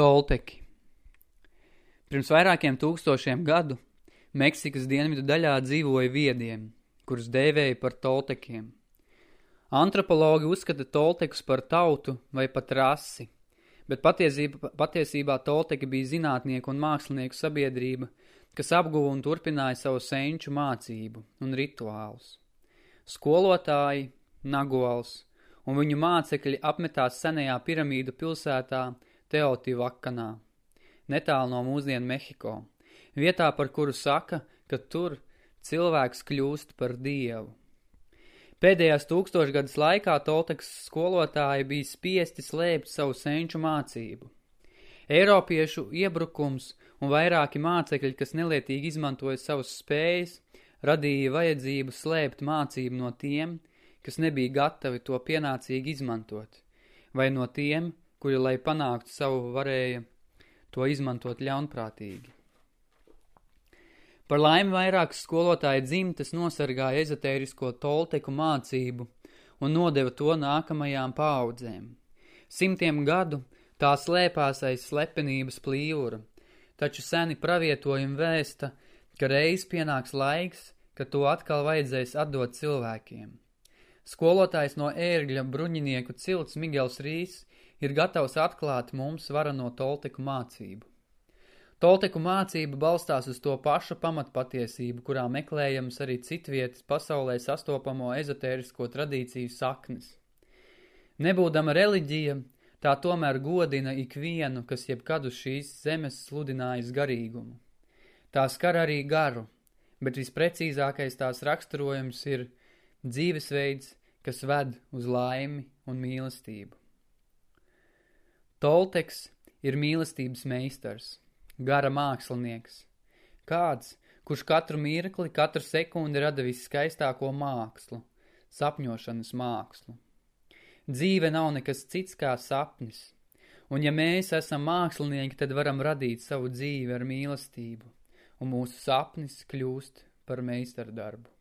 Tolteki Pirms vairākiem tūkstošiem gadu Meksikas dienvidu daļā dzīvoja viediem, kurus dēvēja par toltekiem. Antropologi uzskata toltekus par tautu vai pat rasi, bet patiesībā, patiesībā tolteki bija zinātnieku un mākslinieku sabiedrība, kas apguva un turpināja savu senču mācību un rituālus. Skolotāji, nagols un viņu mācekļi apmetās senajā piramīdu pilsētā Teotivakanā, netālu no mūsdienu Mehiko, vietā, par kuru saka, ka tur cilvēks kļūst par dievu. Pēdējās tūkstošgadas laikā Tolteks skolotāji bija spiesti slēpt savu senču mācību. Eiropiešu iebrukums un vairāki mācekļi, kas nelietīgi izmantoja savas spējas, radīja vajadzību slēpt mācību no tiem, kas nebija gatavi to pienācīgi izmantot, vai no tiem, kuri, lai panāktu savu, varēja to izmantot ļaunprātīgi. Par laimi vairākas skolotāja dzimtes nosargāja ezotērisko tolteku mācību un nodeva to nākamajām paaudzēm. Simtiem gadu tā slēpās aiz slepenības plīvura, taču seni pravietojumi vēsta, ka reiz pienāks laiks, ka to atkal vajadzēs atdot cilvēkiem. Skolotājs no ērgļa bruņinieku cilts Migels Rīs ir gatavs atklāt mums varano Tolteku mācību. Tolteku mācība balstās uz to pašu pamatpatiesību, kurā meklējams arī citvietas pasaulē sastopamo ezotērisko tradīciju saknes. Nebūdama reliģija, tā tomēr godina ikvienu, kas jebkad uz šīs zemes sludinājis garīgumu. Tā skar arī garu, bet visprecīzākais tās raksturojums ir dzīvesveids, kas ved uz laimi un mīlestību. Tolteks ir mīlestības meistars, gara mākslinieks. Kāds, kurš katru mirkli, katru sekundi rada viskaistāko mākslu, sapņošanas mākslu. Dzīve nav nekas cits kā sapnis, un ja mēs esam mākslinieki, tad varam radīt savu dzīvi ar mīlestību, un mūsu sapnis kļūst par meistardarbu.